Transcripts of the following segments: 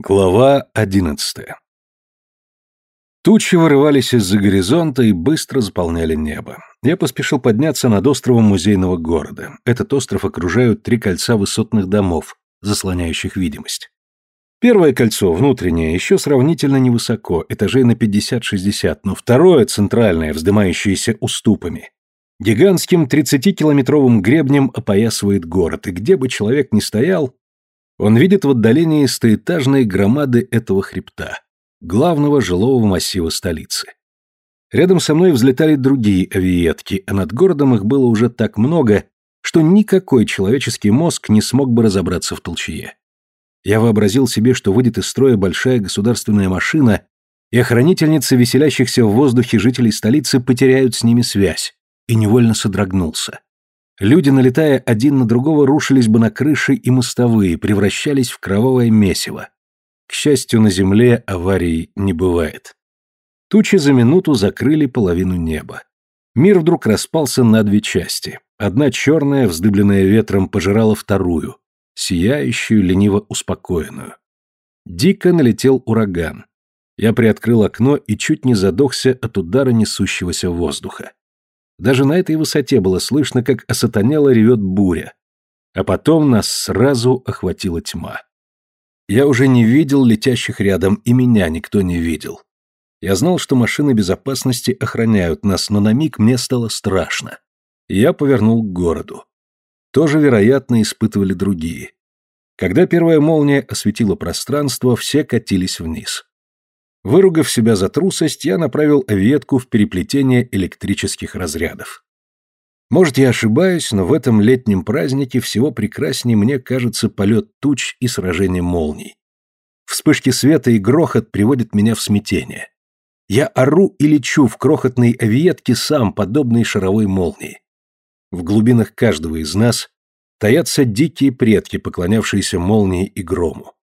Глава одиннадцатая Тучи вырывались из-за горизонта и быстро заполняли небо. Я поспешил подняться над островом музейного города. Этот остров окружают три кольца высотных домов, заслоняющих видимость. Первое кольцо, внутреннее, еще сравнительно невысоко, этажей на 50-60, но второе, центральное, вздымающееся уступами, гигантским 30-километровым гребнем опоясывает город, и где бы человек ни стоял, он видит в отдалении стоэтажные громады этого хребта, главного жилого массива столицы. Рядом со мной взлетали другие авиетки, а над городом их было уже так много, что никакой человеческий мозг не смог бы разобраться в толчье. Я вообразил себе, что выйдет из строя большая государственная машина, и охранительницы веселящихся в воздухе жителей столицы потеряют с ними связь, и невольно содрогнулся. Люди, налетая один на другого, рушились бы на крыши и мостовые, превращались в кровавое месиво. К счастью, на земле аварий не бывает. Тучи за минуту закрыли половину неба. Мир вдруг распался на две части. Одна черная, вздыбленная ветром, пожирала вторую, сияющую, лениво успокоенную. Дико налетел ураган. Я приоткрыл окно и чуть не задохся от удара несущегося воздуха. Даже на этой высоте было слышно, как осатанело ревет буря. А потом нас сразу охватила тьма. Я уже не видел летящих рядом, и меня никто не видел. Я знал, что машины безопасности охраняют нас, но на миг мне стало страшно. я повернул к городу. Тоже, вероятно, испытывали другие. Когда первая молния осветила пространство, все катились вниз. Выругав себя за трусость, я направил авиетку в переплетение электрических разрядов. Может, я ошибаюсь, но в этом летнем празднике всего прекраснее мне кажется полет туч и сражение молний. Вспышки света и грохот приводят меня в смятение. Я ору и лечу в крохотной авиетке сам, подобной шаровой молнии. В глубинах каждого из нас таятся дикие предки, поклонявшиеся молнии и грому.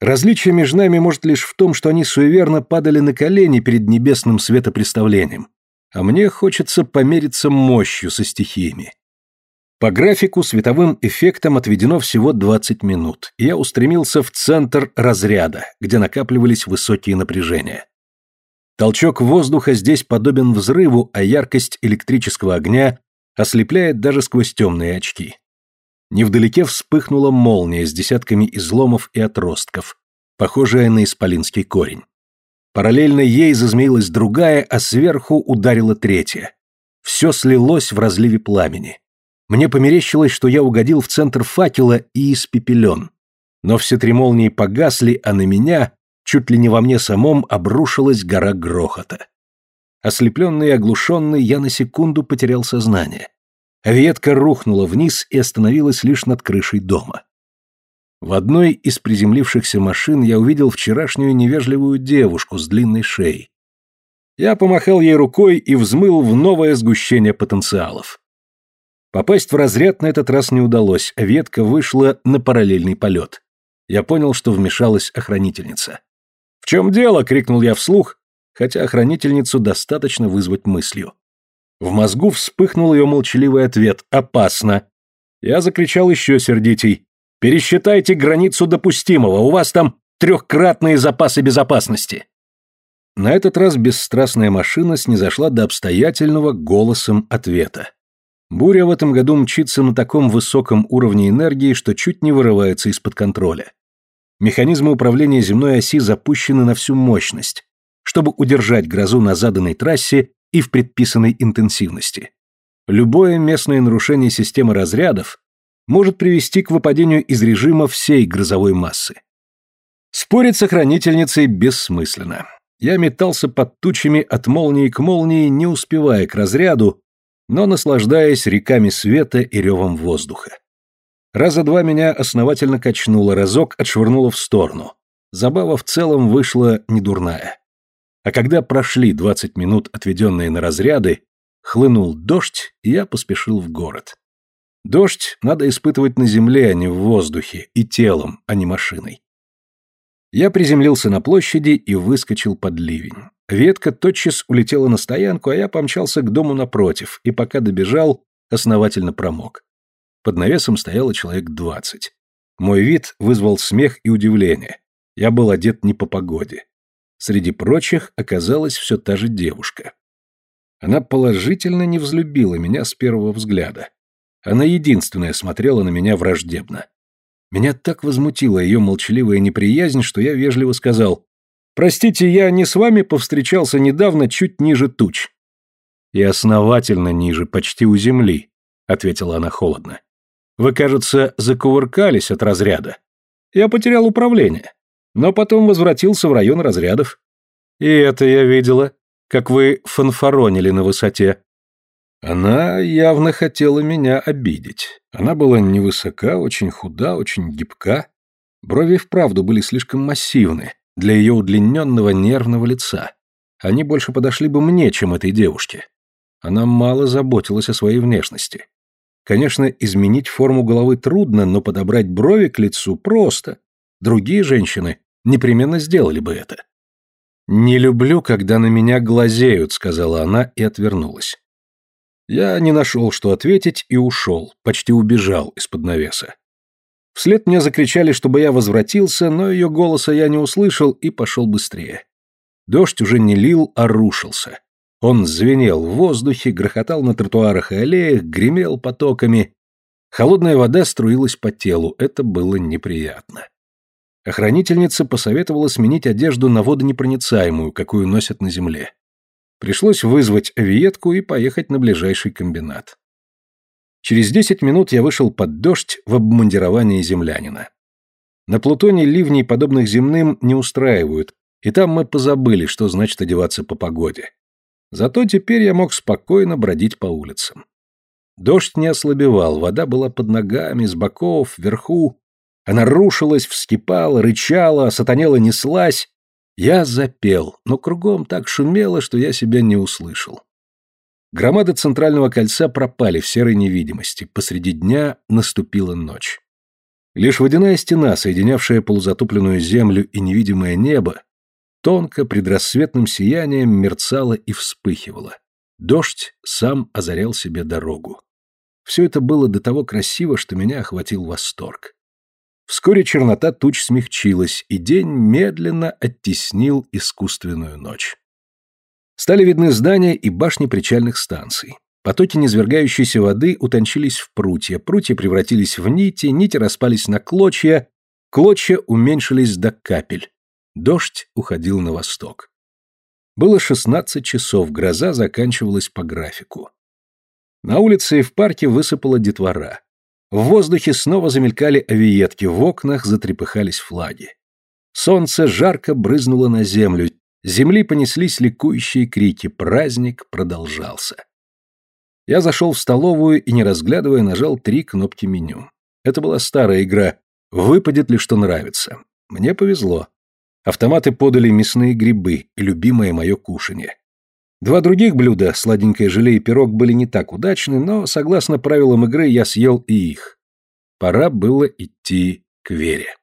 Различие между нами может лишь в том, что они суеверно падали на колени перед небесным светопреставлением, а мне хочется помериться мощью со стихиями. По графику световым эффектом отведено всего 20 минут, и я устремился в центр разряда, где накапливались высокие напряжения. Толчок воздуха здесь подобен взрыву, а яркость электрического огня ослепляет даже сквозь темные очки. Невдалеке вспыхнула молния с десятками изломов и отростков, похожая на исполинский корень. Параллельно ей зазмеилась другая, а сверху ударила третья. Все слилось в разливе пламени. Мне померещилось, что я угодил в центр факела и испепелен. Но все три молнии погасли, а на меня, чуть ли не во мне самом, обрушилась гора грохота. Ослепленный и оглушенный, я на секунду потерял сознание. Ветка рухнула вниз и остановилась лишь над крышей дома. В одной из приземлившихся машин я увидел вчерашнюю невежливую девушку с длинной шеей. Я помахал ей рукой и взмыл в новое сгущение потенциалов. Попасть в разряд на этот раз не удалось, ветка вышла на параллельный полет. Я понял, что вмешалась охранительница. «В чем дело?» — крикнул я вслух, хотя охранительницу достаточно вызвать мыслью. В мозгу вспыхнул ее молчаливый ответ «Опасно!». Я закричал еще сердитей «Пересчитайте границу допустимого, у вас там трехкратные запасы безопасности!». На этот раз бесстрастная машина снизошла до обстоятельного голосом ответа. Буря в этом году мчится на таком высоком уровне энергии, что чуть не вырывается из-под контроля. Механизмы управления земной оси запущены на всю мощность, чтобы удержать грозу на заданной трассе и в предписанной интенсивности. Любое местное нарушение системы разрядов может привести к выпадению из режима всей грозовой массы. Спорить с охранительницей бессмысленно. Я метался под тучами от молнии к молнии, не успевая к разряду, но наслаждаясь реками света и ревом воздуха. Раза два меня основательно качнуло, разок отшвырнуло в сторону. Забава в целом вышла недурная. А когда прошли 20 минут, отведенные на разряды, хлынул дождь, и я поспешил в город. Дождь надо испытывать на земле, а не в воздухе, и телом, а не машиной. Я приземлился на площади и выскочил под ливень. Ветка тотчас улетела на стоянку, а я помчался к дому напротив, и пока добежал, основательно промок. Под навесом стояло человек двадцать. Мой вид вызвал смех и удивление. Я был одет не по погоде. Среди прочих оказалась все та же девушка. Она положительно не взлюбила меня с первого взгляда. Она единственная смотрела на меня враждебно. Меня так возмутила ее молчаливая неприязнь, что я вежливо сказал, «Простите, я не с вами повстречался недавно чуть ниже туч». «И основательно ниже, почти у земли», — ответила она холодно. «Вы, кажется, закувыркались от разряда. Я потерял управление, но потом возвратился в район разрядов. И это я видела, как вы фанфаронили на высоте. Она явно хотела меня обидеть. Она была невысока, очень худа, очень гибка. Брови вправду были слишком массивны для ее удлиненного нервного лица. Они больше подошли бы мне, чем этой девушке. Она мало заботилась о своей внешности. Конечно, изменить форму головы трудно, но подобрать брови к лицу просто. Другие женщины непременно сделали бы это. «Не люблю, когда на меня глазеют», — сказала она и отвернулась. Я не нашел, что ответить, и ушел, почти убежал из-под навеса. Вслед мне закричали, чтобы я возвратился, но ее голоса я не услышал и пошел быстрее. Дождь уже не лил, а рушился. Он звенел в воздухе, грохотал на тротуарах и аллеях, гремел потоками. Холодная вода струилась по телу, это было неприятно. Охранительница посоветовала сменить одежду на водонепроницаемую, какую носят на земле. Пришлось вызвать авиетку и поехать на ближайший комбинат. Через десять минут я вышел под дождь в обмундировании землянина. На Плутоне ливней, подобных земным, не устраивают, и там мы позабыли, что значит одеваться по погоде. Зато теперь я мог спокойно бродить по улицам. Дождь не ослабевал, вода была под ногами, с боков, вверху. Она рушилась, вскипала, рычала, сатанела неслась, я запел, но кругом так шумело, что я себя не услышал. Громады центрального кольца пропали в серой невидимости, посреди дня наступила ночь. Лишь водяная стена, соединявшая полузатопленную землю и невидимое небо, тонко предрассветным сиянием мерцала и вспыхивала. Дождь сам озарял себе дорогу. Все это было до того красиво, что меня охватил восторг. Вскоре чернота туч смягчилась, и день медленно оттеснил искусственную ночь. Стали видны здания и башни причальных станций. Потоки низвергающейся воды утончились в прутья, прутья превратились в нити, нити распались на клочья, клочья уменьшились до капель. Дождь уходил на восток. Было шестнадцать часов, гроза заканчивалась по графику. На улице и в парке высыпала детвора. В воздухе снова замелькали авиетки, в окнах затрепыхались флаги. Солнце жарко брызнуло на землю, земли понеслись ликующие крики, праздник продолжался. Я зашел в столовую и, не разглядывая, нажал три кнопки меню. Это была старая игра «Выпадет ли что нравится?». Мне повезло. Автоматы подали мясные грибы, любимое мое кушанье. Два других блюда, сладенькое желе и пирог, были не так удачны, но, согласно правилам игры, я съел и их. Пора было идти к Вере.